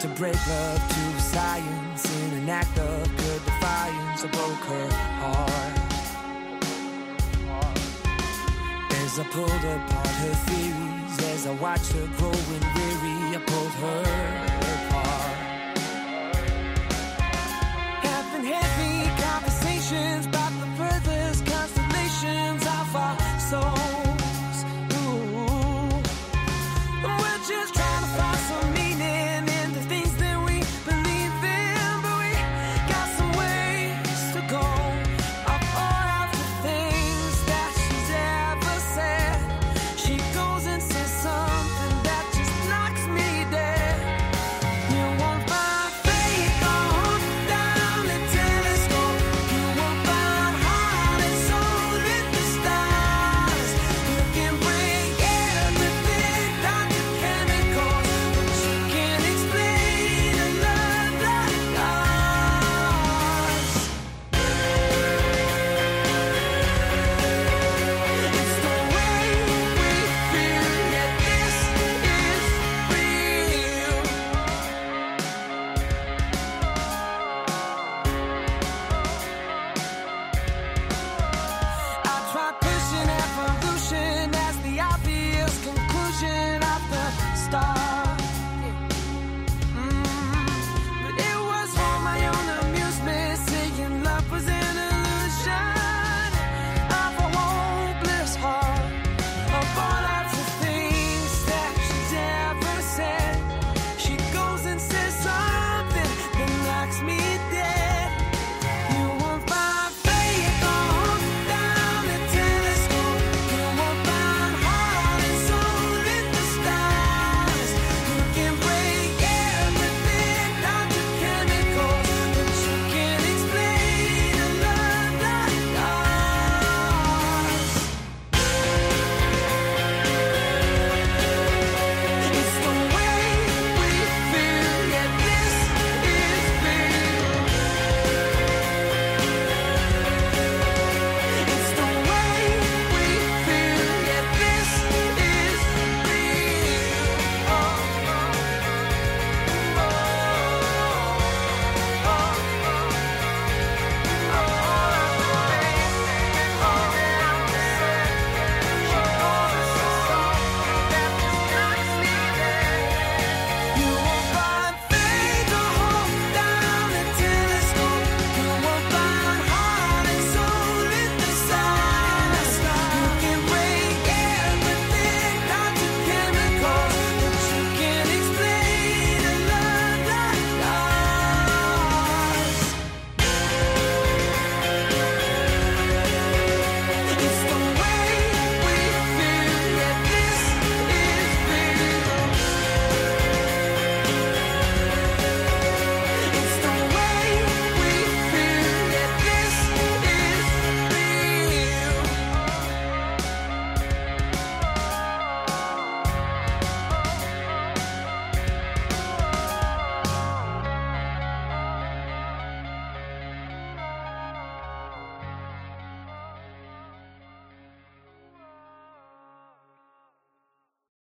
To break love to science in an act of good defiance. I broke her heart. As I pulled apart her theories, as I watched her growing